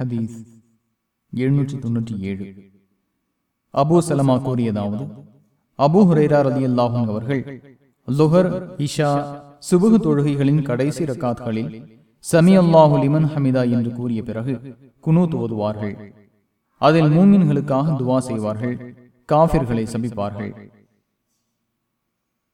ஹதீஸ் எழுநூற்றி தொன்னூற்றி ஏழு. அபூ சலமா கூறியதாவது அபு ஹுரேரா ரதி அல்லாஹும் அவர்கள் லுஹர் இஷா சுபுகு தொழுகைகளின் கடைசி ரக்காத்களில் சமி அல்லாஹு லிமன் ஹமிதா என்று கூறிய பிறகு குனூத் ஓதுவார்கள். அதில் மூமின்களுக்காக துவா செய்வார்கள் காபிர்களை சபிப்பார்கள்.